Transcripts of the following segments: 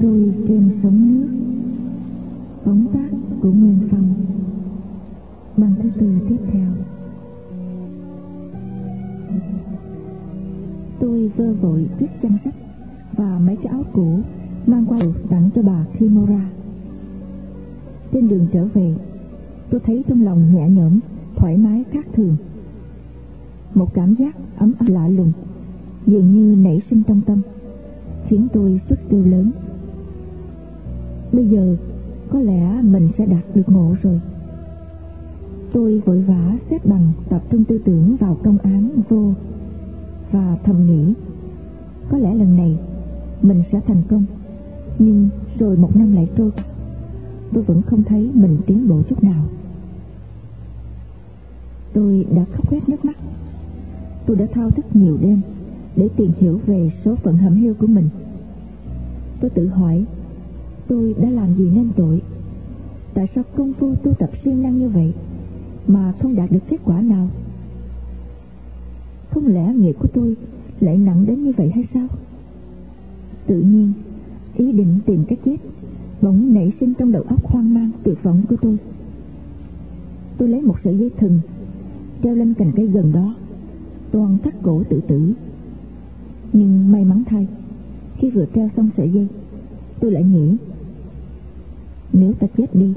trôi Tôi đã khóc hết nước mắt. Tôi đã thao thức nhiều đêm Để tìm hiểu về số phận hẩm hiu của mình. Tôi tự hỏi, Tôi đã làm gì nên tội? Tại sao công phu tu tập siêng năng như vậy Mà không đạt được kết quả nào? Không lẽ nghiệp của tôi Lại nặng đến như vậy hay sao? Tự nhiên, Ý định tìm cái chết Bỗng nảy sinh trong đầu óc hoang mang Tuyệt vọng của tôi. Tôi lấy một sợi dây thừng Treo lên cành cây gần đó, Toàn thắt cổ tự tử. Nhưng may mắn thay, Khi vừa treo xong sợi dây, Tôi lại nghĩ, Nếu ta chết đi,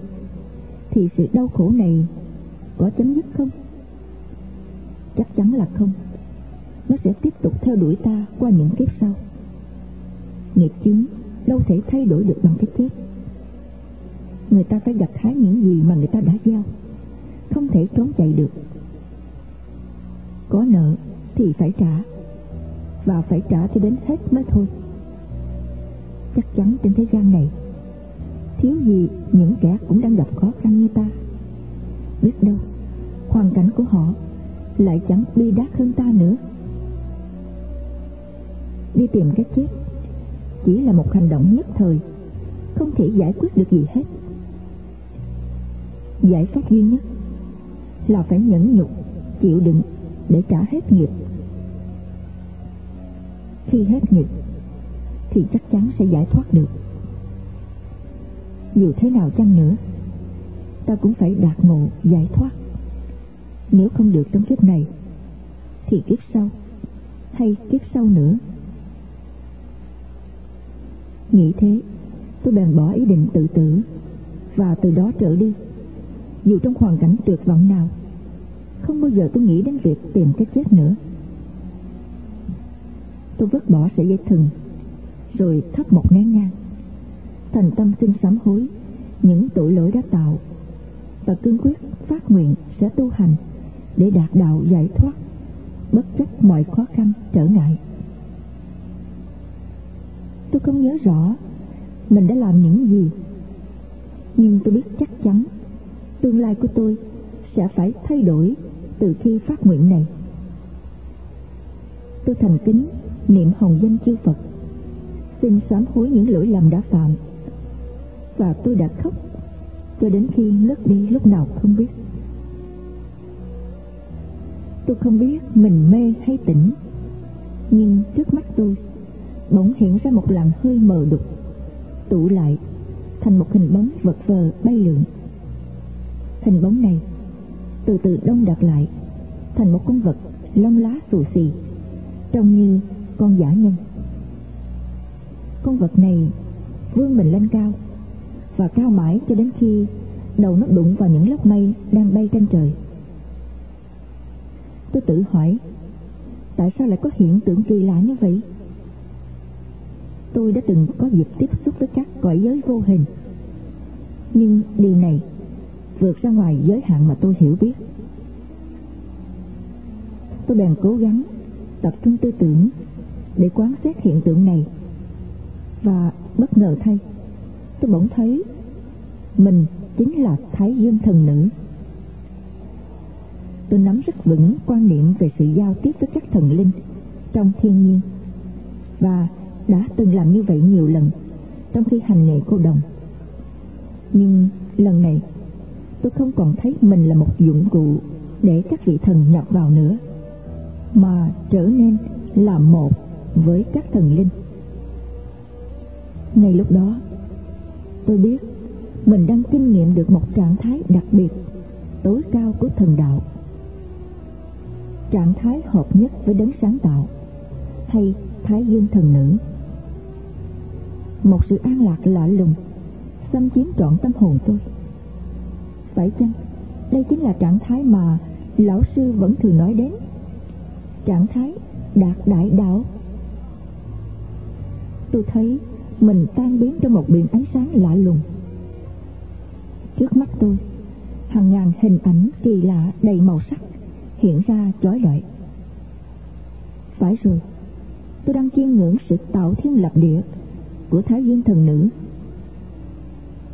Thì sự đau khổ này Có chấm dứt không? Chắc chắn là không. Nó sẽ tiếp tục theo đuổi ta Qua những kiếp sau. Nghiệp chứng đâu thể thay đổi được bằng cái chết. Người ta phải gặt hái những gì mà người ta đã gieo, Không thể trốn chạy được. Có nợ thì phải trả. Và phải trả cho đến hết mới thôi. Chắc chắn trên thế gian này, thiếu gì những kẻ cũng đang gặp khó khăn như ta. Biết đâu, hoàn cảnh của họ lại chẳng bi đát hơn ta nữa. Đi tìm cái chết chỉ là một hành động nhất thời, không thể giải quyết được gì hết. Giải pháp duy nhất là phải nhẫn nhục, chịu đựng để trả hết nghiệp. Khi hết nghiệp, thì chắc chắn sẽ giải thoát được. Dù thế nào chăng nữa, ta cũng phải đạt ngộ, giải thoát. Nếu không được trong kiếp này, thì kiếp sau, hay kiếp sau nữa? Nghĩ thế, tôi bèn bỏ ý định tự tử và từ đó trở đi. Dù trong hoàn cảnh tuyệt vọng nào không bao giờ tôi nghĩ đến việc tìm cái chết nữa. Tôi vứt bỏ sợi dây thừng, rồi thắp một nén nhang. Thành tâm xin sám hối những tội lỗi đã tạo và cương quyết phát nguyện sẽ tu hành để đạt đạo giải thoát bất chấp mọi khó khăn trở ngại. Tôi không nhớ rõ mình đã làm những gì, nhưng tôi biết chắc chắn tương lai của tôi sẽ phải thay đổi từ khi phát nguyện này. Tôi thành kính niệm hồng danh chư phật, xin sám hối những lỗi lầm đã phạm, và tôi đã khóc cho đến khi ngất đi lúc nào không biết. Tôi không biết mình mê hay tỉnh, nhưng trước mắt tôi bỗng hiện ra một làn hơi mờ đục, tụ lại thành một hình bóng vật vờ bay lượn. Hình bóng này từ từ đông đặc lại, thành một con vật lông lá xù xì, trông như con giả nhân. Con vật này vươn mình lên cao và cao mãi cho đến khi đầu nó đụng vào những lớp mây đang bay trên trời. Tôi tự hỏi, tại sao lại có hiện tượng kỳ lạ như vậy? Tôi đã từng có dịp tiếp xúc với các cõi giới vô hình, nhưng điều này vượt ra ngoài giới hạn mà tôi hiểu biết. Tôi bèn cố gắng tập trung tư tưởng để quán xét hiện tượng này. Và bất ngờ thay, tôi bỗng thấy mình chính là thái dương thần nữ. Tôi nắm rất vững quan niệm về sự giao tiếp với các thần linh trong thiên nhiên và đã từng làm như vậy nhiều lần trong khi hành nghề cô đồng. Nhưng lần này tôi không còn thấy mình là một dụng cụ để các vị thần nhập vào nữa, mà trở nên là một với các thần linh. Ngay lúc đó, Tôi biết Mình đang kinh nghiệm được một trạng thái đặc biệt, Tối cao của thần đạo. Trạng thái hợp nhất với đấng sáng tạo Hay thái dương thần nữ. Một sự an lạc lạ lùng, Xâm chiếm trọn tâm hồn tôi. Phải chăng? Đây chính là trạng thái mà Lão sư vẫn thường nói đến. Trạng thái đạt đại đạo. Tôi thấy mình tan biến trong một biển ánh sáng lạ lùng. Trước mắt tôi, hàng ngàn hình ảnh kỳ lạ đầy màu sắc hiện ra chói lọi. Phải rồi, tôi đang chiêm ngưỡng sự tạo thiên lập địa của thái dương thần nữ.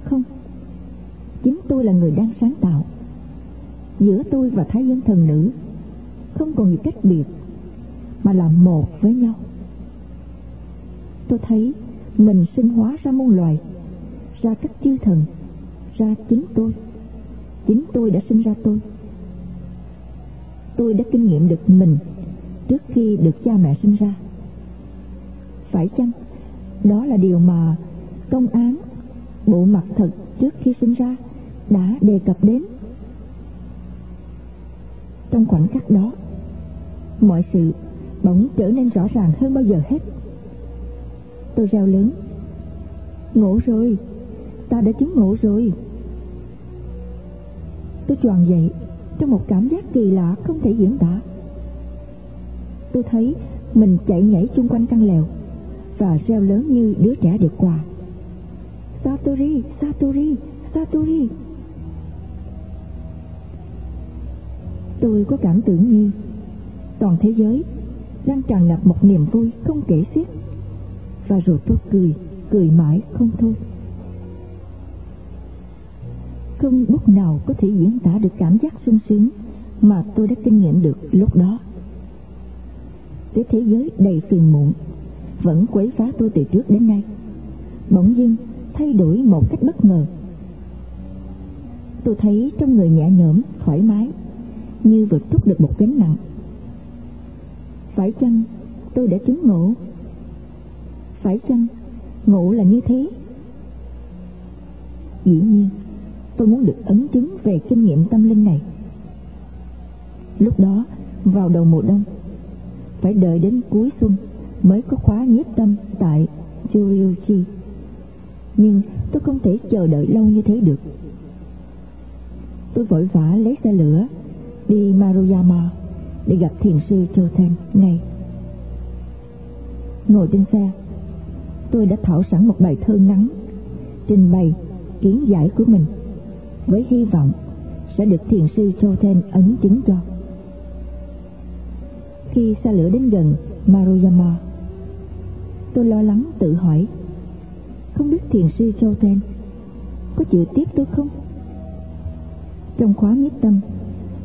Không chính tôi là người đang sáng tạo. Giữa tôi và thái dương thần nữ không còn gì cách biệt mà là một với nhau. Tôi thấy mình sinh hóa ra muôn loài, ra các chư thần, ra chính tôi. Chính tôi đã sinh ra tôi. Tôi đã kinh nghiệm được mình trước khi được cha mẹ sinh ra. Phải chăng đó là điều mà công án bộ mặt thật trước khi sinh ra? Đã đề cập đến. Trong khoảnh khắc đó mọi sự bỗng trở nên rõ ràng hơn bao giờ hết. Tôi reo lớn ngộ rồi ta đã chứng ngộ rồi. Tôi tròn dậy trong một cảm giác kỳ lạ không thể diễn tả. Tôi thấy mình chạy nhảy chung quanh căn lều và reo lớn như đứa trẻ được quà. Satori, Satori, Satori. Tôi có cảm tưởng như toàn thế giới đang tràn ngập một niềm vui không kể xiết. Và rồi tôi cười cười mãi không thôi. Không bút nào có thể diễn tả được cảm giác sung sướng mà tôi đã kinh nghiệm được lúc đó. Cái thế giới đầy phiền muộn vẫn quấy phá tôi từ trước đến nay. Bỗng dưng thay đổi một cách bất ngờ. Tôi thấy trong người nhẹ nhõm, thoải mái như vừa trút được một gánh nặng. Phải chăng tôi đã chứng ngộ? Phải chăng ngộ là như thế? Dĩ nhiên, tôi muốn được ấn chứng về kinh nghiệm tâm linh này. Lúc đó, vào đầu mùa đông, phải đợi đến cuối xuân mới có khóa nhiếp tâm tại Juriuchi nhưng tôi không thể chờ đợi lâu như thế được. Tôi vội vã lấy xe lửa đi Maruyama để gặp thiền sư Choten ngay. Ngồi trên xe, tôi đã thảo sẵn một bài thơ ngắn, trình bày kiến giải của mình, với hy vọng sẽ được thiền sư Choten ấn chứng cho. Khi xe lửa đến gần Maruyama, tôi lo lắng tự hỏi, không biết thiền sư Choten có chịu tiếp tôi không? Trong khóa nhiếp tâm,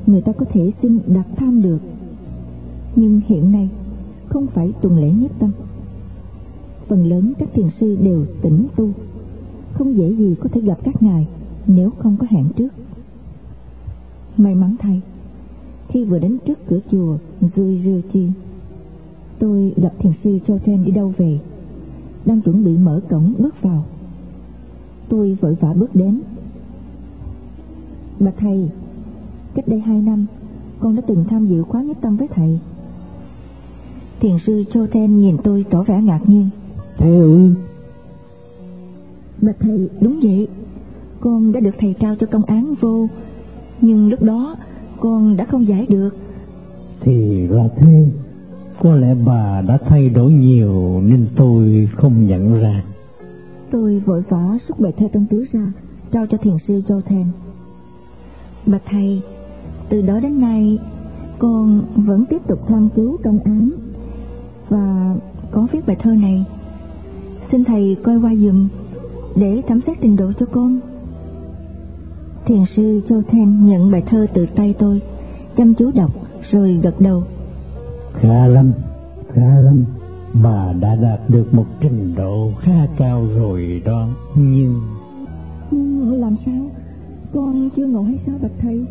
người ta có thể xin đặt tham được. Nhưng hiện nay, không phải tuần lễ nhất tâm. Phần lớn các thiền sư đều tỉnh tu. Không dễ gì có thể gặp các ngài nếu không có hẹn trước. May mắn thay, khi vừa đến trước cửa chùa Zuiruchi tôi gặp thiền sư Choten đi đâu về, đang chuẩn bị mở cổng bước vào. Tôi vội vã bước đến. Bà thầy cách đây hai năm con đã từng tham dự khóa nhất tâm với thầy. Thiền sư Choten nhìn tôi tỏ vẻ ngạc nhiên. Thầy ư? Bạch thầy đúng vậy. Con đã được thầy trao cho công án vô Nhưng lúc đó con đã không giải được. Thì ra thế. Có lẽ bà đã thay đổi nhiều Nên tôi không nhận ra. Tôi vội vã xúc bài thơ trong túi ra Trao cho thiền sư Joten Bạch thầy Từ đó đến nay Con vẫn tiếp tục tham cứu công án. Và có viết bài thơ này xin thầy coi qua dùm để thẩm xét trình độ cho con. Thiền sư châu then nhận bài thơ từ tay tôi chăm chú đọc rồi gật đầu. Khá lắm khá lắm bà đã đạt được một trình độ khá cao rồi đó. Nhưng nhưng làm sao? Con chưa ngộ hay sao bạch thầy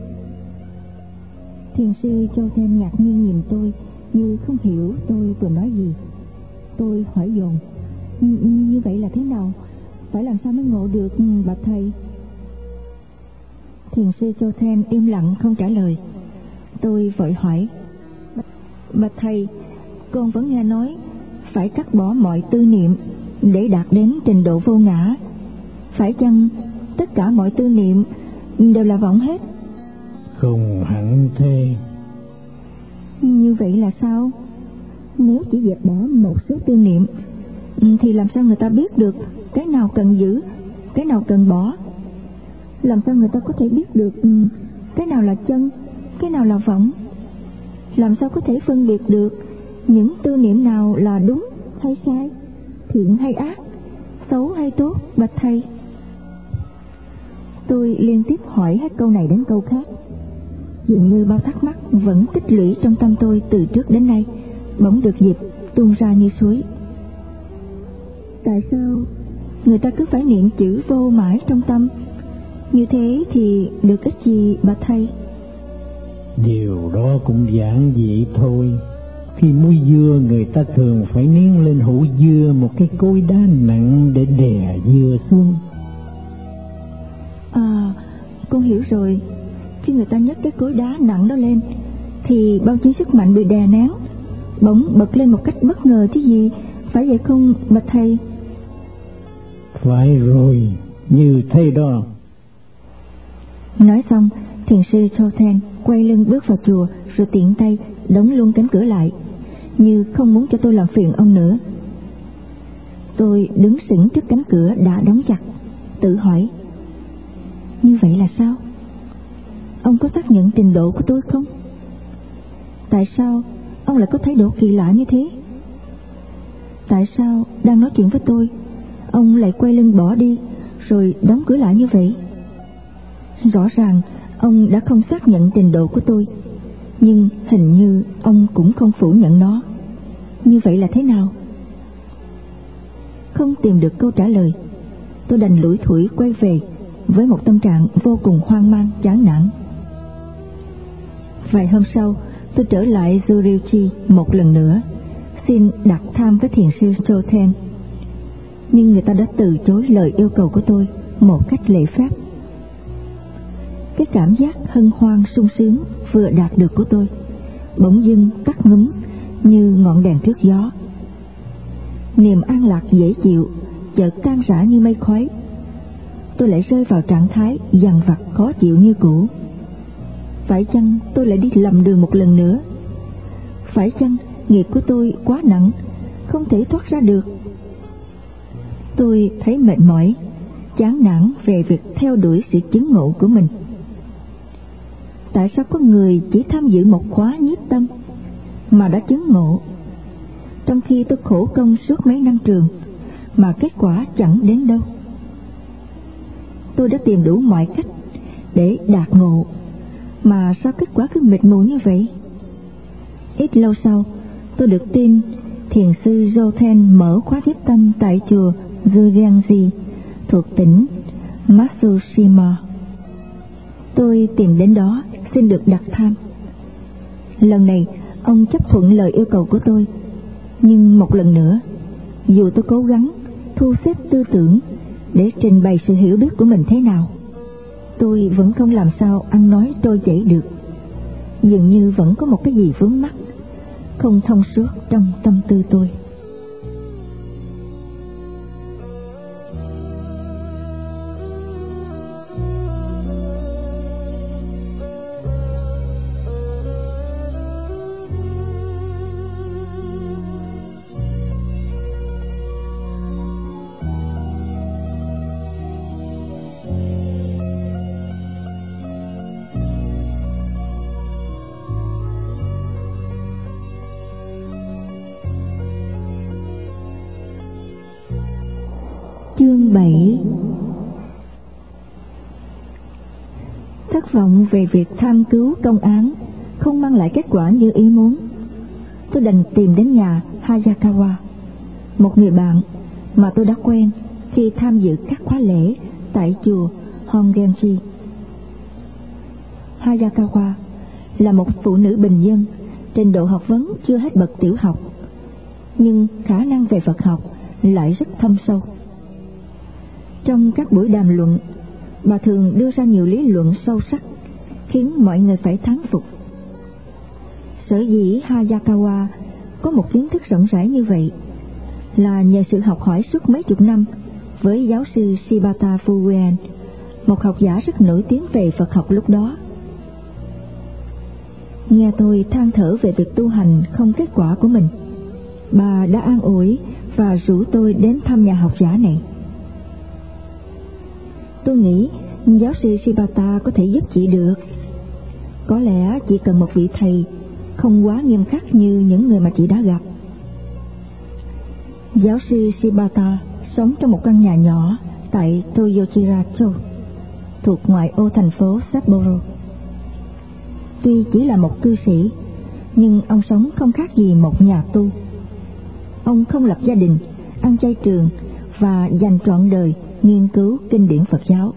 thiền sư châu then ngạc nhiên nhìn tôi như không hiểu tôi vừa nói gì tôi hỏi dồn Như vậy là thế nào? Phải làm sao mới ngộ được ừ, bạch thầy? Thiền sư Châu Chothen im lặng không trả lời. Tôi vội hỏi. Bạch thầy, con vẫn nghe nói phải cắt bỏ mọi tư niệm để đạt đến trình độ vô ngã. Phải chăng tất cả mọi tư niệm đều là vọng hết? Không hẳn thế. Như vậy là sao? Nếu chỉ dẹp bỏ một số tư niệm thì làm sao người ta biết được cái nào cần giữ, cái nào cần bỏ? Làm sao người ta có thể biết được ừ, cái nào là chân, cái nào là vọng? Làm sao có thể phân biệt được những tư niệm nào là đúng hay sai, thiện hay ác, xấu hay tốt, bạch thầy? Tôi liên tiếp hỏi hết câu này đến câu khác. Dường như bao thắc mắc vẫn tích lũy trong tâm tôi từ trước đến nay, bỗng được dịp tuôn ra như suối. Tại sao người ta cứ phải niệm chữ vô mãi trong tâm? Như thế thì được ích gì bà thầy? Điều đó cũng giản dị thôi. Khi muối dưa người ta thường phải nén lên hũ dưa một cái cối đá nặng để đè dưa xuống. À, con hiểu rồi. Khi người ta nhấc cái cối đá nặng đó lên, thì bao nhiêu sức mạnh bị đè nén, bỗng bật lên một cách bất ngờ chứ gì, phải vậy không bạch thầy? Phải rồi, như thế đó. Nói xong, thiền sư Chothen quay lưng bước vào chùa rồi tiện tay đóng luôn cánh cửa lại, như không muốn cho tôi làm phiền ông nữa. Tôi đứng sững trước cánh cửa đã đóng chặt, tự hỏi. Như vậy là sao? Ông có xác nhận trình độ của tôi không? Tại sao ông lại có thái độ kỳ lạ như thế? Tại sao đang nói chuyện với tôi, ông lại quay lưng bỏ đi rồi đóng cửa lại như vậy? Rõ ràng ông đã không xác nhận trình độ của tôi, nhưng hình như ông cũng không phủ nhận nó. Như vậy là thế nào? Không tìm được câu trả lời, tôi đành lủi thủi quay về với một tâm trạng vô cùng hoang mang, chán nản. Vài hôm sau, tôi trở lại Zurichi một lần nữa, xin đặt tham với thiền sư Choten. Nhưng người ta đã từ chối lời yêu cầu của tôi một cách lễ phép. Cái cảm giác hân hoan sung sướng vừa đạt được của tôi, bỗng dưng tắt ngấm như ngọn đèn trước gió. Niềm an lạc dễ chịu, chợt tan rã như mây khói. Tôi lại rơi vào trạng thái dằn vặt khó chịu như cũ phải chăng tôi lại đi lầm đường một lần nữa? Phải chăng nghiệp của tôi quá nặng, không thể thoát ra được? Tôi thấy mệt mỏi, chán nản về việc theo đuổi sự chứng ngộ của mình. Tại sao có người chỉ tham dự một khóa nhiếp tâm mà đã chứng ngộ? Trong khi tôi khổ công suốt mấy năm trường, mà kết quả chẳng đến đâu. Tôi đã tìm đủ mọi cách để đạt ngộ mà sao kết quả cứ mịt mù như vậy? Ít lâu sau, tôi được tin thiền sư Jothen mở khóa tiếp tâm tại chùa Zuriangji thuộc tỉnh Matsushima. Tôi tìm đến đó xin được đặt tham. Lần này, ông chấp thuận lời yêu cầu của tôi. Nhưng một lần nữa, dù tôi cố gắng thu xếp tư tưởng để trình bày sự hiểu biết của mình thế nào, tôi vẫn không làm sao ăn nói trôi chảy được. Dường như vẫn có một cái gì vướng mắc, không thông suốt trong tâm tư tôi. Thất vọng về việc tham cứu công án không mang lại kết quả như ý muốn. Tôi đành tìm đến nhà Hayakawa, một người bạn mà tôi đã quen khi tham dự các khóa lễ tại chùa Hongenji. Hayakawa là một phụ nữ bình dân, trình độ học vấn chưa hết bậc tiểu học, nhưng khả năng về Phật học lại rất thâm sâu. Trong các buổi đàm luận, bà thường đưa ra nhiều lý luận sâu sắc, khiến mọi người phải thán phục. Sở dĩ Hayakawa có một kiến thức rộng rãi như vậy là nhờ sự học hỏi suốt mấy chục năm với giáo sư Shibata Fuen, một học giả rất nổi tiếng về Phật học lúc đó. Nghe tôi than thở về việc tu hành không kết quả của mình, bà đã an ủi và rủ tôi đến thăm nhà học giả này. Tôi nghĩ giáo sư Shibata có thể giúp chị được. Có lẽ chỉ cần một vị thầy không quá nghiêm khắc như những người mà chị đã gặp. Giáo sư Shibata sống trong một căn nhà nhỏ tại Toyochiracho thuộc ngoại ô thành phố Sapporo. Tuy chỉ là một cư sĩ, nhưng ông sống không khác gì một nhà tu. Ông không lập gia đình, ăn chay trường và dành trọn đời nghiên cứu kinh điển Phật giáo.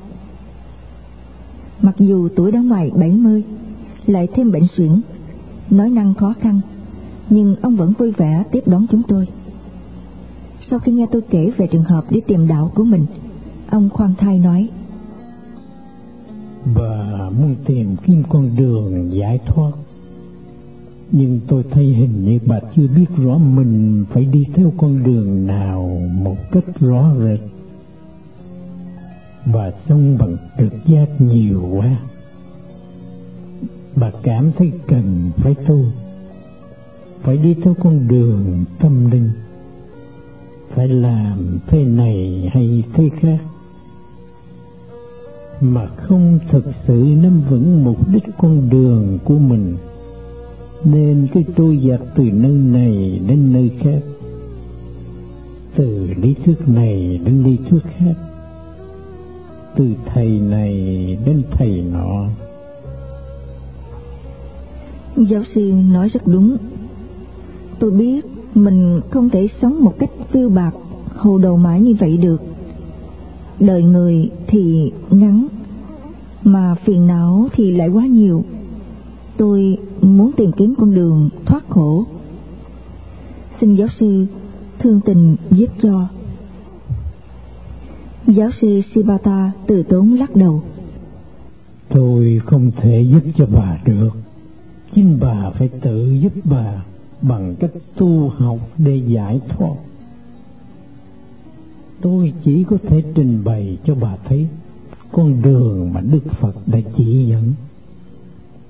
Mặc dù tuổi đã ngoài 70, lại thêm bệnh suyễn, nói năng khó khăn, nhưng ông vẫn vui vẻ tiếp đón chúng tôi. Sau khi nghe tôi kể về trường hợp đi tìm đạo của mình, ông khoan thai nói: Bà muốn tìm kiếm con đường giải thoát nhưng tôi thấy hình như bà chưa biết rõ mình phải đi theo con đường nào một cách rõ rệt và sống bằng trực giác nhiều quá. Bà cảm thấy cần phải tu. Phải đi theo con đường tâm linh. Phải làm thế này hay thế khác. Mà không thực sự nắm vững mục đích con đường của mình, nên cứ trôi dạt từ nơi này đến nơi khác. Từ lý thuyết này đến lý thuyết khác từ thầy này đến thầy nọ. Giáo sư nói rất đúng. Tôi biết mình không thể sống một cách phiêu bạc hồ đầu mãi như vậy được. Đời người thì ngắn, mà phiền não thì lại quá nhiều. Tôi muốn tìm kiếm con đường thoát khổ. Xin giáo sư thương tình giúp cho giáo sư shibata từ tốn lắc đầu. Tôi không thể giúp cho bà được. Chính bà phải tự giúp bà bằng cách tu học để giải thoát. Tôi chỉ có thể trình bày cho bà thấy con đường mà đức phật đã chỉ dẫn.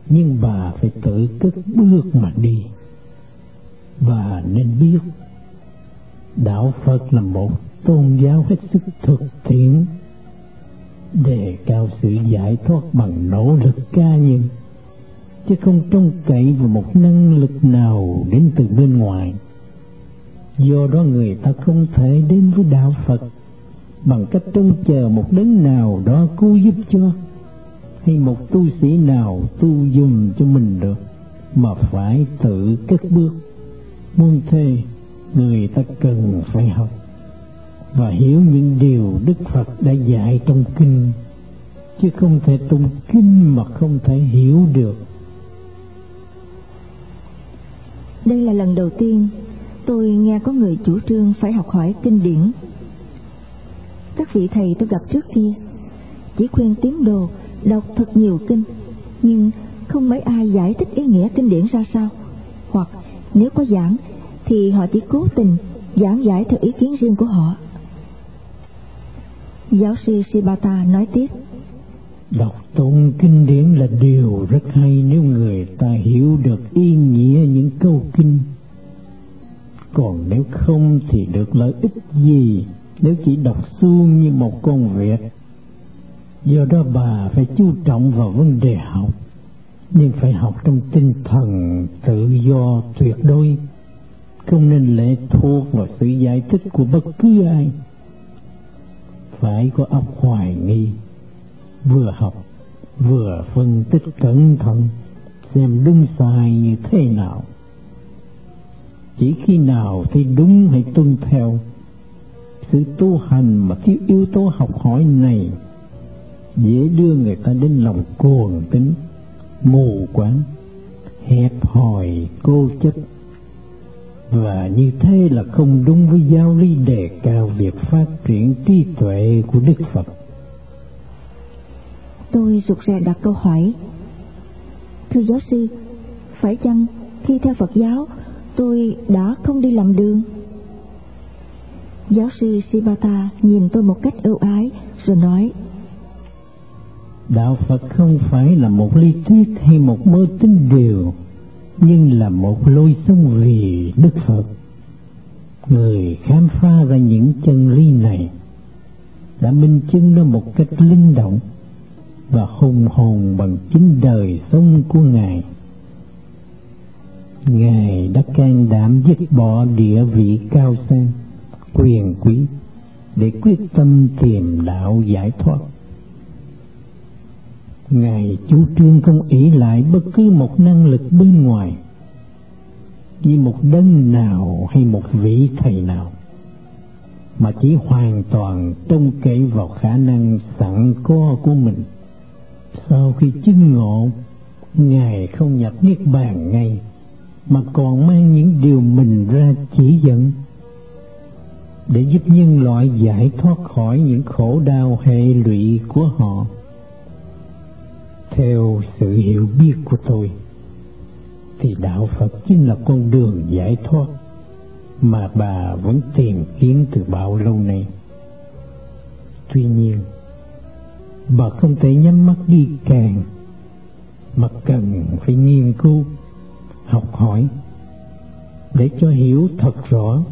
Nhưng bà phải tự cất bước mà đi. Bà nên biết, đạo phật là một tôn giáo hết sức thực tiễn đề cao sự giải thoát bằng nỗ lực cá nhân chứ không trông cậy vào một năng lực nào đến từ bên ngoài. Do đó người ta không thể đến với đạo phật bằng cách trông chờ một đấng nào đó cứu giúp cho, hay một tu sĩ nào tu dùm cho mình được, mà phải tự cất bước. Muôn thê, người ta cần phải học và hiểu những điều đức phật đã dạy trong kinh. Chứ không thể tụng kinh mà không thể hiểu được. Đây là lần đầu tiên tôi nghe có người chủ trương phải học hỏi kinh điển. Các vị thầy tôi gặp trước kia chỉ khuyên tín đồ đọc thật nhiều kinh, nhưng không mấy ai giải thích ý nghĩa kinh điển ra sao. Hoặc nếu có giảng thì họ chỉ cố tình giảng giải theo ý kiến riêng của họ giáo sư Shibata nói tiếp. Đọc tụng kinh điển là điều rất hay nếu người ta hiểu được ý nghĩa những câu kinh. Còn nếu không thì được lợi ích gì nếu chỉ đọc suông như một con vẹt do đó bà phải chú trọng vào vấn đề học, nhưng phải học trong tinh thần tự do tuyệt đối, không nên lệ thuộc vào sự giải thích của bất cứ ai phải có óc hoài nghi. Vừa học, vừa phân tích cẩn thận, xem đúng sai như thế nào. Chỉ khi nào thấy đúng hãy tuân theo. Sự tu hành mà thiếu yếu tố học hỏi này, dễ đưa người ta đến lòng cuồng tính, mù quáng, hẹp hòi cô chấp và như thế là không đúng với giáo lý đề cao việc phát triển trí tuệ của Đức Phật. Tôi rụt rè đặt câu hỏi. Thưa giáo sư, phải chăng khi theo Phật giáo tôi đã không đi lầm đường? Giáo sư Sibata nhìn tôi một cách ưu ái rồi nói Đạo Phật không phải là một lý thuyết hay một mơ tín điều nhưng là một lối sống vì Đức Phật. Người khám phá ra những chân lý này đã minh chứng nó một cách linh động và hùng hồn bằng chính đời sống của Ngài. Ngài đã can đảm dứt bỏ địa vị cao sang, quyền quý để quyết tâm tìm đạo giải thoát. Ngài chủ trương không ỷ lại bất cứ một năng lực bên ngoài, như một đấng nào hay một vị thầy nào, mà chỉ hoàn toàn trông cậy vào khả năng sẵn có của mình. Sau khi chứng ngộ, ngài không nhập niết bàn ngay, mà còn mang những điều mình ra chỉ dẫn, để giúp nhân loại giải thoát khỏi những khổ đau hệ lụy của họ theo sự hiểu biết của tôi, thì đạo phật chính là con đường giải thoát mà bà vẫn tìm kiếm từ bao lâu nay. Tuy nhiên, bà không thể nhắm mắt đi càng, mà cần phải nghiên cứu, học hỏi để cho hiểu thật rõ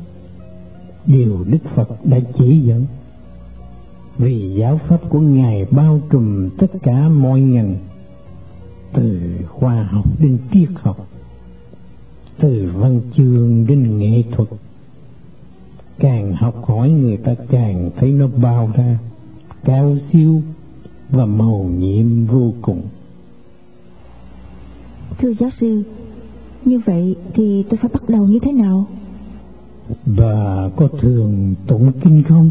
điều đức phật đã chỉ dẫn. Vì giáo pháp của ngài bao trùm tất cả mọi ngành từ khoa học đến triết học từ văn chương đến nghệ thuật càng học hỏi người ta càng thấy nó bao ra cao siêu và màu nhiệm vô cùng. Thưa giáo sư như vậy thì tôi phải bắt đầu như thế nào? Bà có thường tụng kinh không?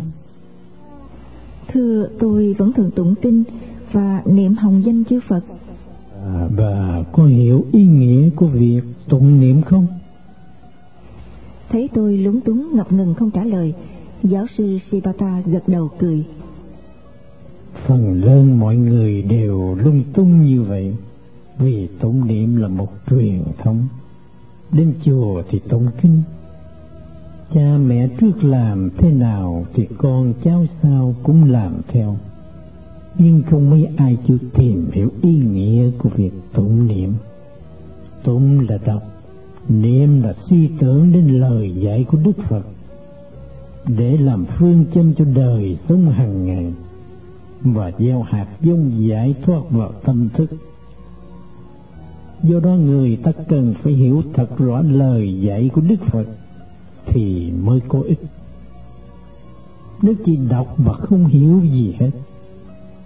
Thưa tôi vẫn thường tụng kinh và niệm hồng danh chư phật bà có hiểu ý nghĩa của việc tụng niệm không? Thấy tôi lúng túng ngập ngừng không trả lời giáo sư Sibata gật đầu cười. Phần lớn mọi người đều lung tung như vậy vì tụng niệm là một truyền thống. Đến chùa thì tụng kinh. Cha mẹ trước làm thế nào thì con cháu sau cũng làm theo nhưng không mấy ai chịu tìm hiểu ý nghĩa của việc tụng niệm. Tụng là đọc, niệm là suy tưởng đến lời dạy của đức phật, để làm phương châm cho đời sống hàng ngày, và gieo hạt giống giải thoát vào tâm thức. Do đó người ta cần phải hiểu thật rõ lời dạy của đức phật thì mới có ích. Nếu chỉ đọc mà không hiểu gì hết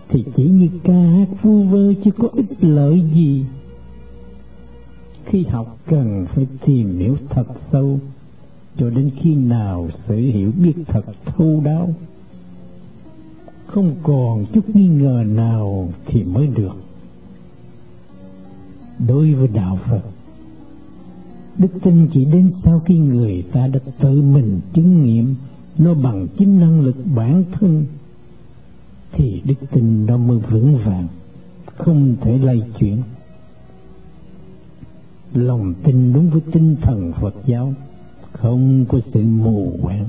thì chỉ như ca hát vu vơ chứ có ích lợi gì. Khi học cần phải tìm hiểu thật sâu, cho đến khi nào sự hiểu biết thật thấu đáo. Không còn chút nghi ngờ nào thì mới được. Đối với đạo phật, đức tin chỉ đến sau khi người ta đã tự mình chứng nghiệm, nó bằng chính năng lực bản thân thì đức tin nó mới vững vàng, không thể lay chuyển. Lòng tin đúng với tinh thần phật giáo, không có sự mù quáng.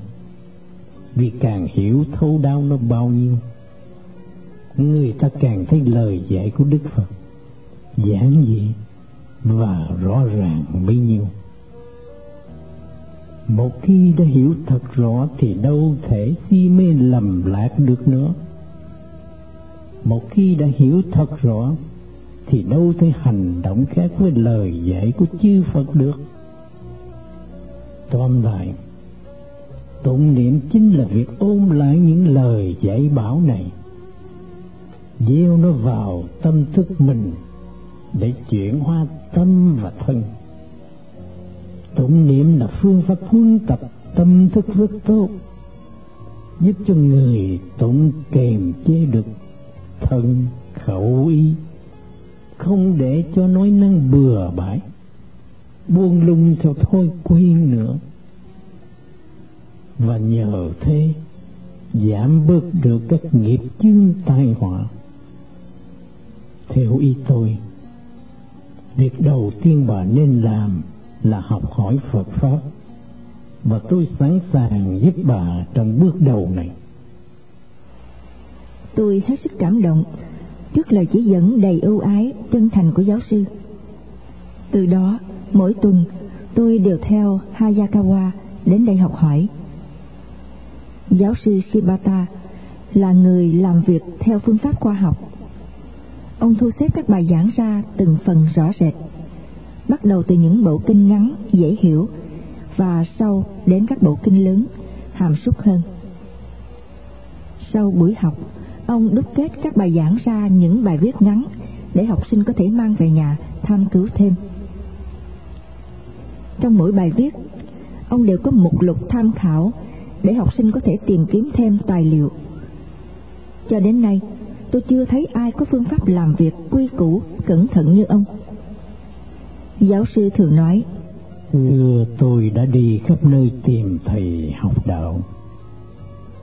Vì càng hiểu thấu đáo nó bao nhiêu, người ta càng thấy lời dạy của đức phật giản dị và rõ ràng bấy nhiêu. Một khi đã hiểu thật rõ thì đâu thể si mê lầm lạc được nữa một khi đã hiểu thật rõ thì đâu thể hành động khác với lời dạy của chư Phật được. Tóm lại, tụng niệm chính là việc ôm lại những lời dạy bảo này, gieo nó vào tâm thức mình để chuyển hóa tâm và thân. Tụng niệm là phương pháp huân tập tâm thức rất tốt, giúp cho người tụng kềm chế được thân khẩu ý, không để cho nói năng bừa bãi, buông lung theo thôi quen nữa. Và nhờ thế, giảm bớt được các nghiệp chướng tai họa. Theo ý tôi, việc đầu tiên bà nên làm là học hỏi phật pháp. Và tôi sẵn sàng giúp bà trong bước đầu này tôi hết sức cảm động. Trước lời chỉ dẫn đầy ưu ái, chân thành của giáo sư. Từ đó, mỗi tuần, tôi đều theo hayakawa đến đây học hỏi. Giáo sư shibata là người làm việc theo phương pháp khoa học. Ông thu xếp các bài giảng ra từng phần rõ rệt, bắt đầu từ những bộ kinh ngắn, dễ hiểu, và sau đến các bộ kinh lớn, hàm súc hơn. Sau buổi học ông đúc kết các bài giảng ra những bài viết ngắn để học sinh có thể mang về nhà tham cứu thêm. Trong mỗi bài viết, ông đều có mục lục tham khảo để học sinh có thể tìm kiếm thêm tài liệu. Cho đến nay, tôi chưa thấy ai có phương pháp làm việc quy củ, cẩn thận như ông. Giáo sư thường nói xưa tôi đã đi khắp nơi tìm thầy học đạo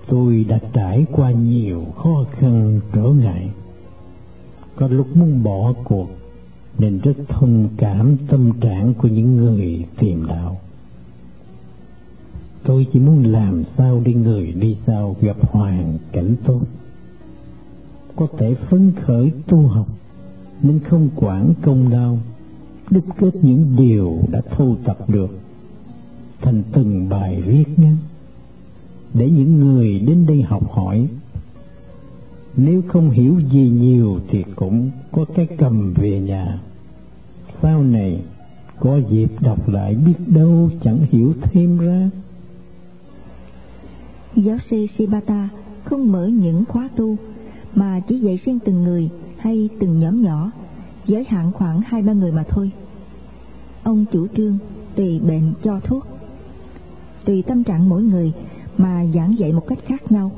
tôi đã trải qua nhiều khó khăn trở ngại. Có lúc muốn bỏ cuộc nên rất thông cảm tâm trạng của những người tìm đạo tôi chỉ muốn làm sao để người đi sau gặp hoàn cảnh tốt. Có thể phấn khởi tu học nên không quản công đau, đúc kết những điều đã thu tập được thành từng bài viết ngắn để những người đến đây học hỏi. Nếu không hiểu gì nhiều thì cũng có cái cầm về nhà. Sau này, có dịp đọc lại biết đâu chẳng hiểu thêm ra. Giáo sư Shibata không mở những khóa tu, mà chỉ dạy riêng từng người hay từng nhóm nhỏ, giới hạn khoảng hai ba người mà thôi. Ông chủ trương tùy bệnh cho thuốc, tùy tâm trạng mỗi người mà giảng dạy một cách khác nhau.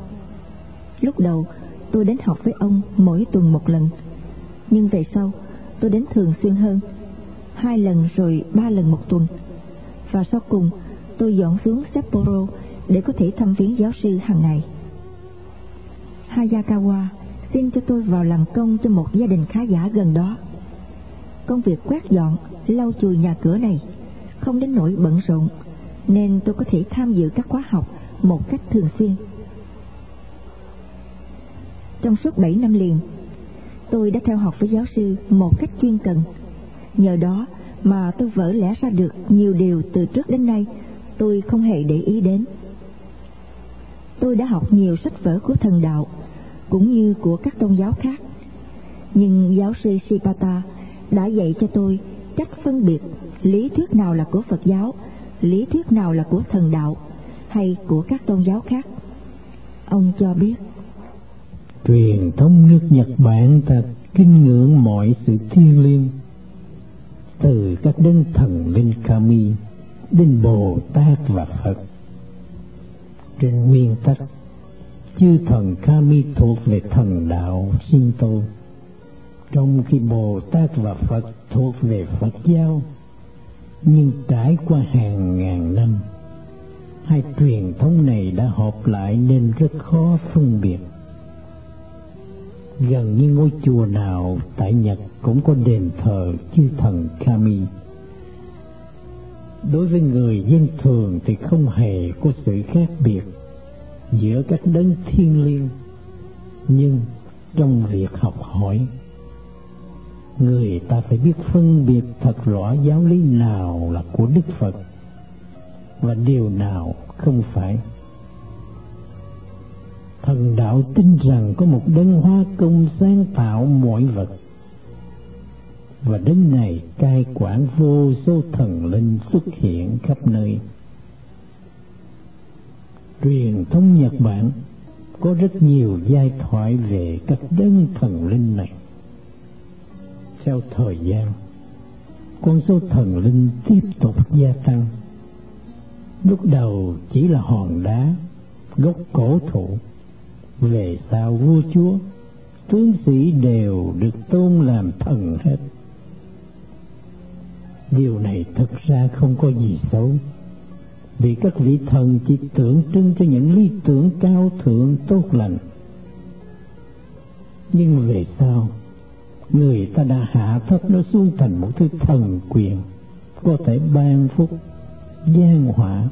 Lúc đầu, tôi đến học với ông mỗi tuần một lần. Nhưng về sau, tôi đến thường xuyên hơn, hai lần rồi ba lần một tuần. Và sau cùng, tôi dọn xuống Sapporo để có thể thăm viếng giáo sư hàng ngày. Hayakawa xin cho tôi vào làm công cho một gia đình khá giả gần đó. Công việc quét dọn, lau chùi nhà cửa này không đến nỗi bận rộn, nên tôi có thể tham dự các khóa học một cách thường xuyên. Trong suốt 7 năm liền tôi đã theo học với giáo sư một cách chuyên cần. Nhờ đó mà tôi vỡ lẽ ra được nhiều điều từ trước đến nay tôi không hề để ý đến. Tôi đã học nhiều sách vở của thần đạo cũng như của các tôn giáo khác. Nhưng giáo sư Sipata đã dạy cho tôi cách phân biệt lý thuyết nào là của Phật giáo, lý thuyết nào là của thần đạo hay của các tôn giáo khác. Ông cho biết truyền thống nước Nhật Bản ta kinh ngưỡng mọi sự thiêng liêng từ các đấng thần linh Kami đến Bồ Tát và Phật. Trên nguyên tắc, chư thần Kami thuộc về thần đạo Shinto trong khi Bồ Tát và Phật thuộc về Phật giáo, nhưng trải qua hàng ngàn năm, hai truyền thống này đã hợp lại nên rất khó phân biệt. Gần như ngôi chùa nào tại Nhật cũng có đền thờ chư thần Kami. Đối với người dân thường thì không hề có sự khác biệt giữa các đấng thiên liêng, nhưng trong việc học hỏi người ta phải biết phân biệt thật rõ giáo lý nào là của Đức Phật và điều nào không phải. Thần đạo tin rằng có một đấng hóa công sáng tạo mọi vật và đấng này cai quản vô số thần linh xuất hiện khắp nơi. Truyền thống Nhật Bản có rất nhiều giai thoại về các đấng thần linh này theo thời gian, con số thần linh tiếp tục gia tăng lúc đầu chỉ là hòn đá, gốc cổ thụ. Về sau vua chúa, tướng sĩ đều được tôn làm thần hết. Điều này thực ra không có gì xấu. Vì các vị thần chỉ tượng trưng cho những lý tưởng cao thượng tốt lành. Nhưng về sau, người ta đã hạ thấp nó xuống thành một thứ thần quyền, có thể ban phúc gian họa,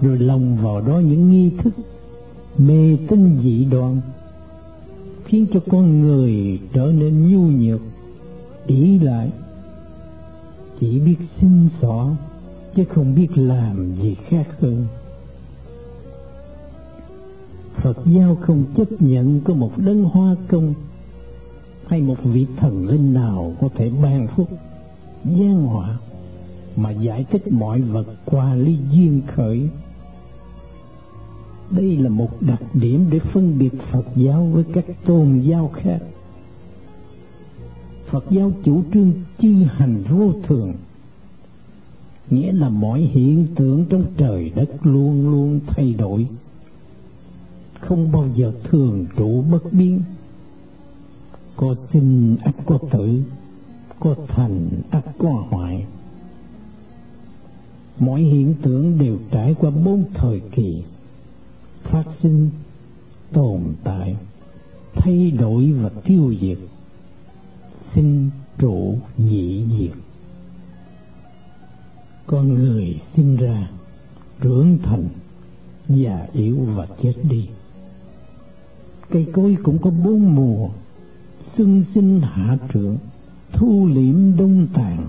rồi lồng vào đó những nghi thức mê tín dị đoan, khiến cho con người trở nên nhu nhược, ỷ lại. Chỉ biết xin xỏ, chứ không biết làm gì khác hơn. Phật giáo không chấp nhận có một đấng hoa công hay một vị thần linh nào có thể ban phúc gian họa mà giải thích mọi vật qua lý duyên khởi đây là một đặc điểm để phân biệt Phật giáo với các tôn giáo khác. Phật giáo chủ trương chư hành vô thường, nghĩa là mọi hiện tượng trong trời đất luôn luôn thay đổi, không bao giờ thường trụ bất biến. Có sinh ắt có tử, có thành ắt có hoại. Mọi hiện tượng đều trải qua bốn thời kỳ. Phát sinh, tồn tại, thay đổi và tiêu diệt. Sinh trụ dị diệt. Con người sinh ra, trưởng thành, già yếu và chết đi. Cây cối cũng có bốn mùa. Xuân sinh hạ trưởng, thu liễm đông tàn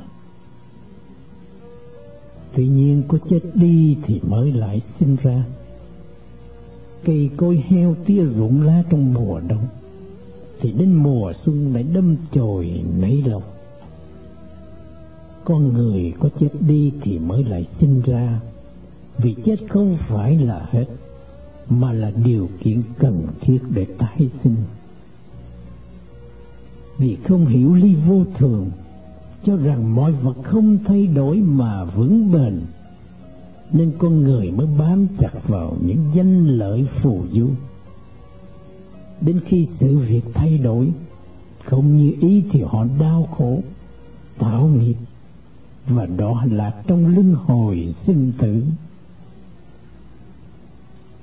tuy nhiên có chết đi thì mới lại sinh ra. Cây cối heo tía rụng lá trong mùa đông, thì đến mùa xuân lại đâm chồi nảy lộc. Con người có chết đi thì mới lại sinh ra, vì chết không phải là hết, mà là điều kiện cần thiết để tái sinh. Vì không hiểu lý vô thường cho rằng mọi vật không thay đổi mà vững bền, nên con người mới bám chặt vào những danh lợi phù du. Đến khi sự việc thay đổi, không như ý thì họ đau khổ tạo nghiệp, và đó là trong luân hồi sinh tử.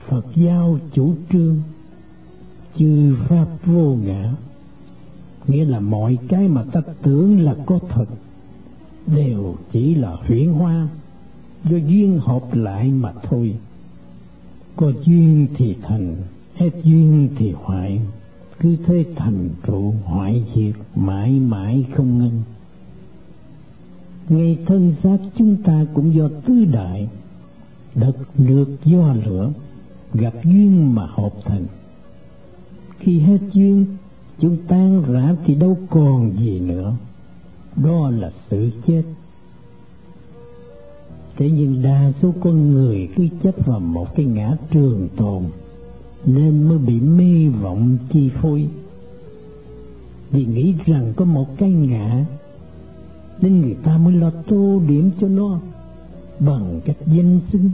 Phật giáo chủ trương chư pháp vô ngã nghĩa là mọi cái mà ta tưởng là có thật đều chỉ là huyễn hoa, do duyên hợp lại mà thôi. Có duyên thì thành, hết duyên thì hoại. Cứ thế thành trụ, hoại diệt, mãi mãi không ngưng. Ngay thân xác chúng ta cũng do tứ đại, đất, nước, do lửa, gặp duyên mà hợp thành. Khi hết duyên chúng tan rã thì đâu còn gì nữa. Đó là sự chết. Thế nhưng đa số con người cứ chấp vào một cái ngã trường tồn, nên mới bị mê vọng chi phối. Vì nghĩ rằng có một cái ngã, nên người ta mới lo tô điểm cho nó bằng cách danh xưng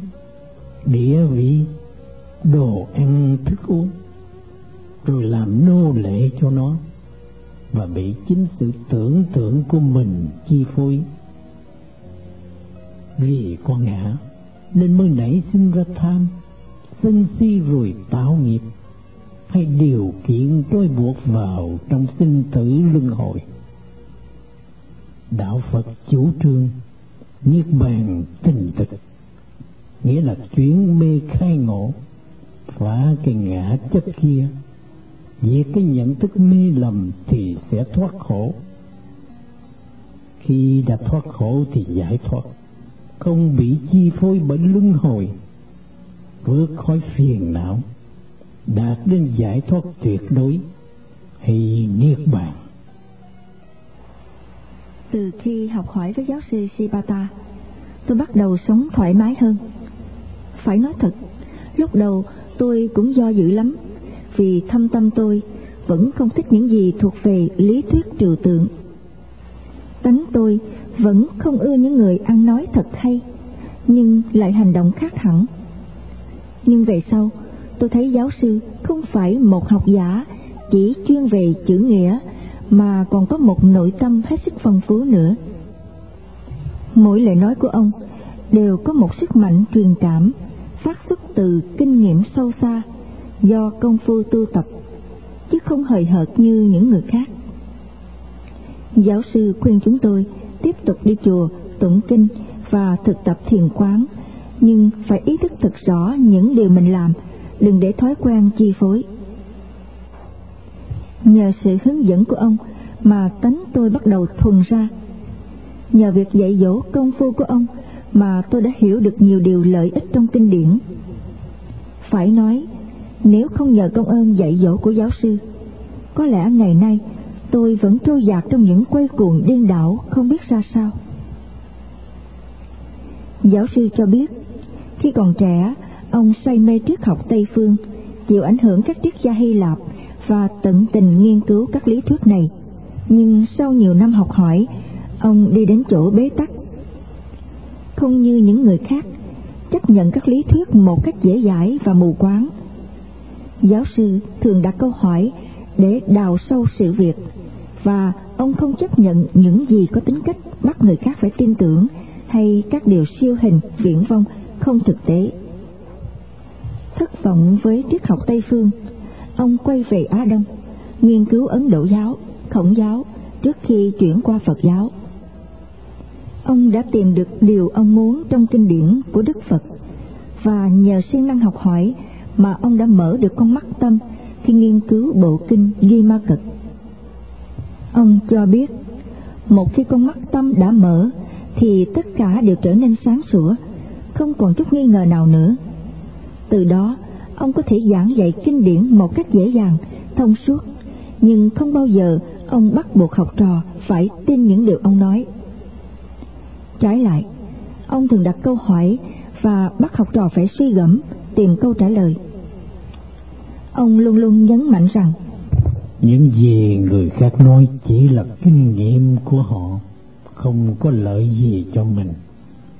địa vị, đồ ăn, thức uống rồi làm nô lệ cho nó và bị chính sự tưởng tượng của mình chi phối. Vì con ngã, nên mới nảy sinh ra tham, sân si rồi tạo nghiệp, hay điều kiện trói buộc vào trong sinh tử luân hồi. Đạo phật chủ trương niết bàn tình tịch, nghĩa là chuyển mê khai ngộ, phá cái ngã chấp kia diệt cái nhận thức mê lầm thì sẽ thoát khổ. Khi đã thoát khổ thì giải thoát. Không bị chi phối bởi luân hồi. Vượt khỏi phiền não. Đạt đến giải thoát tuyệt đối hay niết bàn. Từ khi học hỏi với giáo sư Sibata, tôi bắt đầu sống thoải mái hơn. Phải nói thật lúc đầu tôi cũng do dự lắm vì thâm tâm tôi, vẫn không thích những gì thuộc về lý thuyết trừu tượng. Tánh tôi vẫn không ưa những người ăn nói thật hay, nhưng lại hành động khác hẳn. Nhưng về sau, tôi thấy giáo sư không phải một học giả chỉ chuyên về chữ nghĩa, mà còn có một nội tâm hết sức phong phú nữa. Mỗi lời nói của ông đều có một sức mạnh truyền cảm, phát xuất từ kinh nghiệm sâu xa do công phu tu tập, chứ không hời hợt như những người khác. Giáo sư khuyên chúng tôi tiếp tục đi chùa, tụng kinh và thực tập thiền quán, nhưng phải ý thức thật rõ những điều mình làm, đừng để thói quen chi phối. Nhờ sự hướng dẫn của ông mà tánh tôi bắt đầu thuần ra. Nhờ việc dạy dỗ công phu của ông mà tôi đã hiểu được nhiều điều lợi ích trong kinh điển. Phải nói nếu không nhờ công ơn dạy dỗ của giáo sư, có lẽ ngày nay tôi vẫn trôi dạt trong những quay cuồng điên đảo không biết ra sao. Giáo sư cho biết, khi còn trẻ, ông say mê triết học tây phương, chịu ảnh hưởng các triết gia hy lạp và tận tình nghiên cứu các lý thuyết này. Nhưng sau nhiều năm học hỏi, ông đi đến chỗ bế tắc. Không như những người khác, chấp nhận các lý thuyết một cách dễ dãi và mù quáng giáo sư thường đặt câu hỏi để đào sâu sự việc, và ông không chấp nhận những gì có tính cách bắt người khác phải tin tưởng hay các điều siêu hình, viễn vông không thực tế. Thất vọng với triết học tây phương, ông quay về á đông nghiên cứu ấn độ giáo, khổng giáo trước khi chuyển qua phật giáo. Ông đã tìm được điều ông muốn trong kinh điển của đức phật, và nhờ siêng năng học hỏi mà ông đã mở được con mắt tâm khi nghiên cứu bộ kinh Duy Ma Cực. Ông cho biết, một khi con mắt tâm đã mở thì tất cả đều trở nên sáng sủa, không còn chút nghi ngờ nào nữa. Từ đó, ông có thể giảng dạy kinh điển một cách dễ dàng, thông suốt, nhưng không bao giờ ông bắt buộc học trò phải tin những điều ông nói. Trái lại, ông thường đặt câu hỏi và bắt học trò phải suy gẫm, tìm câu trả lời. Ông luôn luôn nhấn mạnh rằng những gì người khác nói chỉ là kinh nghiệm của họ, không có lợi gì cho mình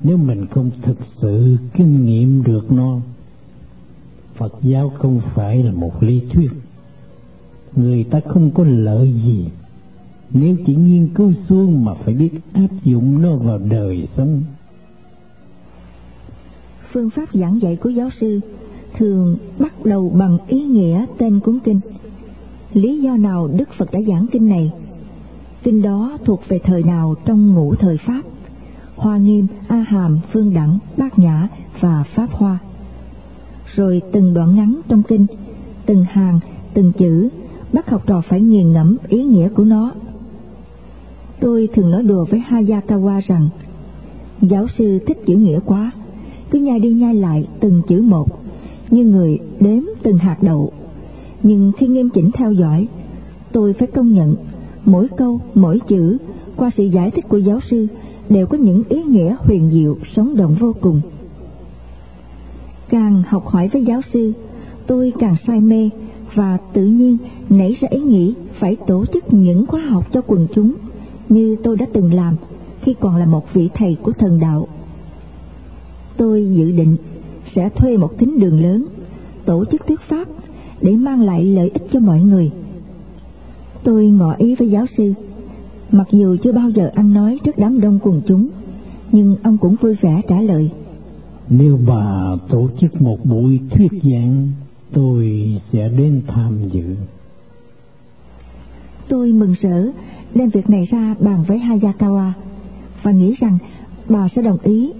nếu mình không thực sự kinh nghiệm được nó. Phật giáo không phải là một lý thuyết. Người ta không có lợi gì nếu chỉ nghiên cứu xuống mà phải biết áp dụng nó vào đời sống. Phương pháp giảng dạy của giáo sư thường bắt đầu bằng ý nghĩa tên cuốn kinh. Lý do nào Đức Phật đã giảng kinh này? Kinh đó thuộc về thời nào trong ngũ thời Pháp? Hoa Nghiêm, A Hàm, Phương Đẳng, Bát Nhã và Pháp Hoa. Rồi từng đoạn ngắn trong kinh, từng hàng, từng chữ, bắt học trò phải nghiền ngẫm ý nghĩa của nó. Tôi thường nói đùa với Hayakawa rằng, giáo sư thích chữ nghĩa quá, cứ nhai đi nhai lại từng chữ một, như người đếm từng hạt đậu. Nhưng khi nghiêm chỉnh theo dõi, tôi phải công nhận, mỗi câu, mỗi chữ, qua sự giải thích của giáo sư, đều có những ý nghĩa huyền diệu, sống động vô cùng. Càng học hỏi với giáo sư, tôi càng say mê và tự nhiên nảy ra ý nghĩ phải tổ chức những khóa học cho quần chúng, như tôi đã từng làm khi còn là một vị thầy của thần đạo tôi dự định sẽ thuê một thính đường lớn tổ chức thuyết pháp để mang lại lợi ích cho mọi người. Tôi ngỏ ý với giáo sư mặc dù chưa bao giờ ăn nói trước đám đông quần chúng nhưng ông cũng vui vẻ trả lời. Nếu bà tổ chức một buổi thuyết giảng tôi sẽ đến tham dự. Tôi mừng rỡ đem việc này ra bàn với hayakawa và nghĩ rằng bà sẽ đồng ý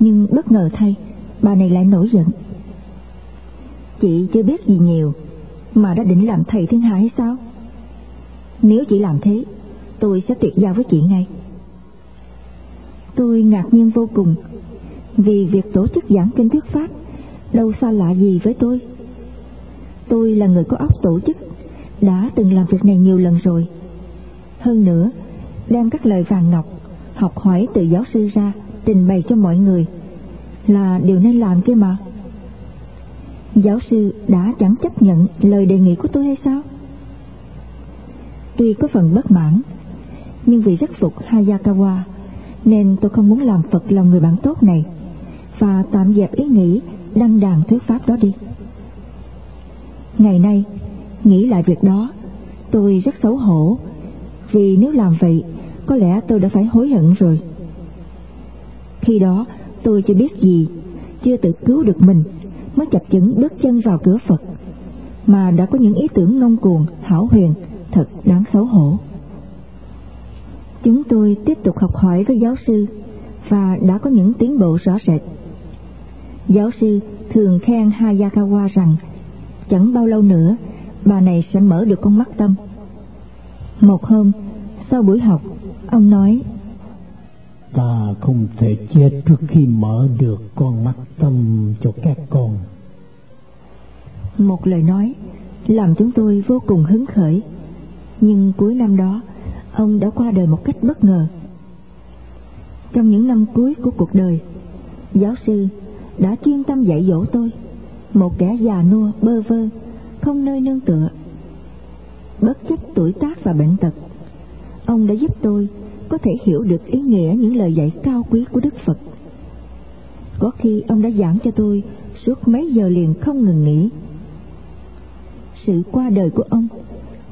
nhưng bất ngờ thay, bà này lại nổi giận. Chị chưa biết gì nhiều, mà đã định làm thầy thiên hạ hay sao? Nếu chị làm thế, tôi sẽ tuyệt giao với chị ngay. Tôi ngạc nhiên vô cùng vì việc tổ chức giảng kinh thuyết pháp đâu xa lạ gì với tôi. Tôi là người có óc tổ chức, đã từng làm việc này nhiều lần rồi. Hơn nữa, đem các lời vàng ngọc, học hỏi từ giáo sư ra trình bày cho mọi người là điều nên làm kia mà. Giáo sư đã chẳng chấp nhận lời đề nghị của tôi hay sao? Tuy có phần bất mãn, nhưng vì rất phục hayakawa nên tôi không muốn làm phật lòng người bạn tốt này và tạm dẹp ý nghĩ đăng đàn thuyết pháp đó đi. Ngày nay, nghĩ lại việc đó, tôi rất xấu hổ vì nếu làm vậy, có lẽ tôi đã phải hối hận rồi khi đó tôi chưa biết gì, chưa tự cứu được mình, mới chập chững bước chân vào cửa Phật, mà đã có những ý tưởng ngông cuồng, hảo huyền, thật đáng xấu hổ. Chúng tôi tiếp tục học hỏi với giáo sư và đã có những tiến bộ rõ rệt. Giáo sư thường khen Hayakawa rằng chẳng bao lâu nữa bà này sẽ mở được con mắt tâm. Một hôm, sau buổi học, ông nói Ta không thể chết trước khi mở được con mắt tâm cho các con. Một lời nói làm chúng tôi vô cùng hứng khởi. Nhưng cuối năm đó, ông đã qua đời một cách bất ngờ. Trong những năm cuối của cuộc đời, giáo sư đã chuyên tâm dạy dỗ tôi, một kẻ già nua bơ vơ, không nơi nương tựa. Bất chấp tuổi tác và bệnh tật, ông đã giúp tôi có thể hiểu được ý nghĩa những lời dạy cao quý của Đức Phật. Có khi ông đã giảng cho tôi suốt mấy giờ liền không ngừng nghỉ. Sự qua đời của ông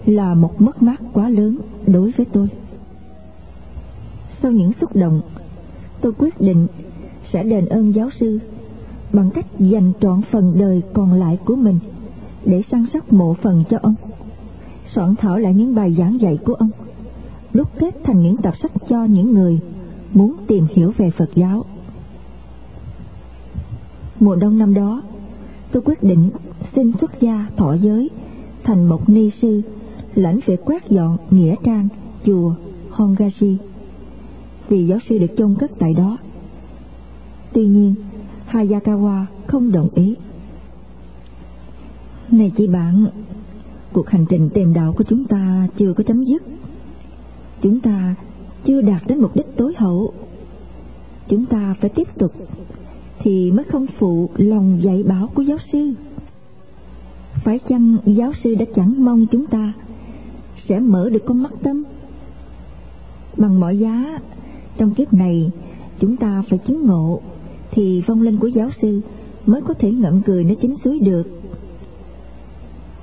là một mất mát quá lớn đối với tôi. Sau những xúc động, tôi quyết định sẽ đền ơn giáo sư bằng cách dành trọn phần đời còn lại của mình để săn sóc mộ phần cho ông, soạn thảo lại những bài giảng dạy của ông, đúc kết thành những tập sách cho những người muốn tìm hiểu về Phật giáo. Mùa đông năm đó, tôi quyết định xin xuất gia thọ giới thành một ni sư lãnh việc quét dọn nghĩa trang chùa Hongashi vì giáo sư được chôn cất tại đó. Tuy nhiên, Hayakawa không đồng ý. Này chị bạn, cuộc hành trình tìm đạo của chúng ta chưa có chấm dứt. Chúng ta chưa đạt đến mục đích tối hậu. Chúng ta phải tiếp tục thì mới không phụ lòng dạy bảo của giáo sư. Phải chăng giáo sư đã chẳng mong chúng ta sẽ mở được con mắt tâm? Bằng mọi giá, trong kiếp này chúng ta phải chứng ngộ thì vong linh của giáo sư mới có thể ngậm cười nó chính suối được.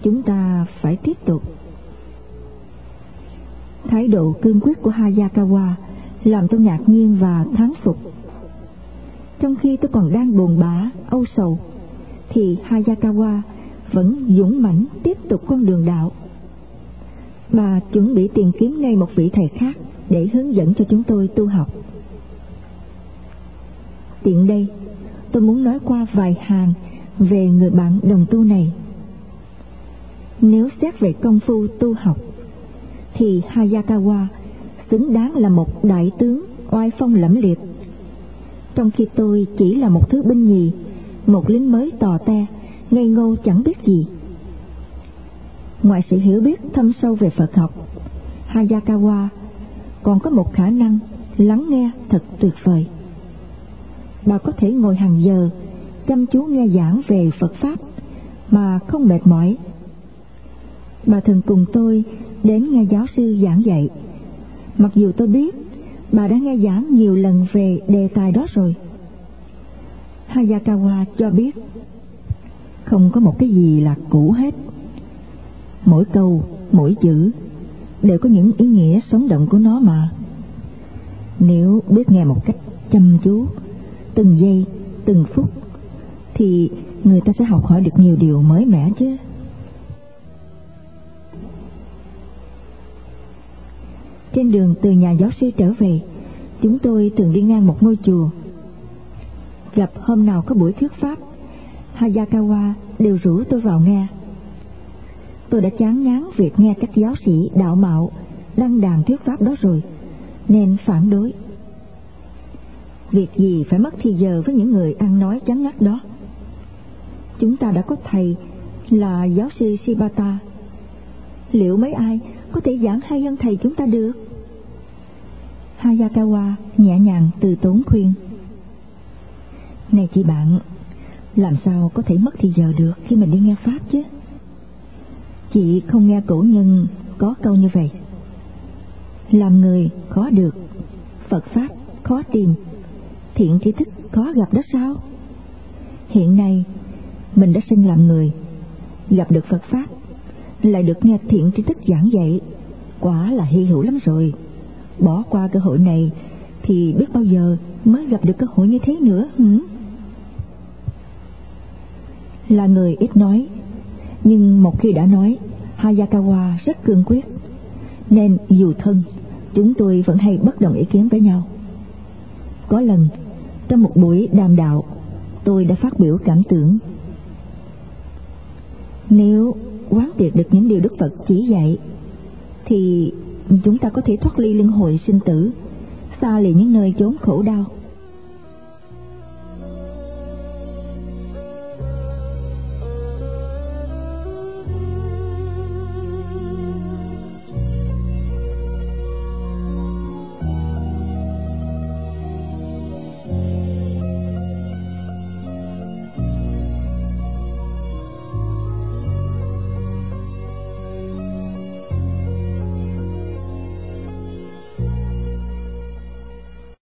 Chúng ta phải tiếp tục. Thái độ cương quyết của Hayakawa làm tôi ngạc nhiên và thán phục. Trong khi tôi còn đang buồn bã, âu sầu, thì Hayakawa vẫn dũng mãnh tiếp tục con đường đạo. Bà chuẩn bị tìm kiếm ngay một vị thầy khác để hướng dẫn cho chúng tôi tu học. Tiện đây, tôi muốn nói qua vài hàng về người bạn đồng tu này. Nếu xét về công phu tu học, thì Hayakawa xứng đáng là một đại tướng oai phong lẫm liệt. Trong khi tôi chỉ là một thứ binh nhì, một lính mới tò te, ngây ngô chẳng biết gì. Ngoài sự hiểu biết thâm sâu về Phật học, Hayakawa còn có một khả năng lắng nghe thật tuyệt vời bà có thể ngồi hàng giờ chăm chú nghe giảng về Phật Pháp mà không mệt mỏi. Bà thường cùng tôi đến nghe giáo sư giảng dạy. Mặc dù tôi biết bà đã nghe giảng nhiều lần về đề tài đó rồi. Hayakawa cho biết không có một cái gì là cũ hết. Mỗi câu, mỗi chữ đều có những ý nghĩa sống động của nó mà. Nếu biết nghe một cách chăm chú từng giây, từng phút thì người ta sẽ học hỏi được nhiều điều mới mẻ chứ. Trên đường từ nhà giáo sư trở về, chúng tôi thường đi ngang một ngôi chùa. Gặp hôm nào có buổi thuyết pháp, Hayakawa đều rủ tôi vào nghe. Tôi đã chán ngán việc nghe các giáo sĩ đạo mạo đăng đàn thuyết pháp đó rồi, nên phản đối việc gì phải mất thì giờ với những người ăn nói chán ngắt đó. Chúng ta đã có thầy là giáo sư Shibata. Liệu mấy ai có thể giảng hay hơn thầy chúng ta được? Hayakawa nhẹ nhàng từ tốn khuyên. Này chị bạn, làm sao có thể mất thì giờ được khi mình đi nghe Pháp chứ? Chị không nghe cổ nhân có câu như vậy. Làm người khó được, Phật Pháp khó tìm thiện tri thức khó gặp đó sao? Hiện nay, mình đã sinh làm người, gặp được Phật Pháp, lại được nghe thiện tri thức giảng dạy, quả là hy hữu lắm rồi. Bỏ qua cơ hội này thì biết bao giờ mới gặp được cơ hội như thế nữa hử? Là người ít nói, nhưng một khi đã nói, Hayakawa rất cương quyết, nên dù thân, chúng tôi vẫn hay bất đồng ý kiến với nhau. Có lần, trong một buổi đàm đạo, tôi đã phát biểu cảm tưởng. Nếu quán triệt được những điều Đức Phật chỉ dạy, thì chúng ta có thể thoát ly luân hồi sinh tử, xa lìa những nơi chốn khổ đau.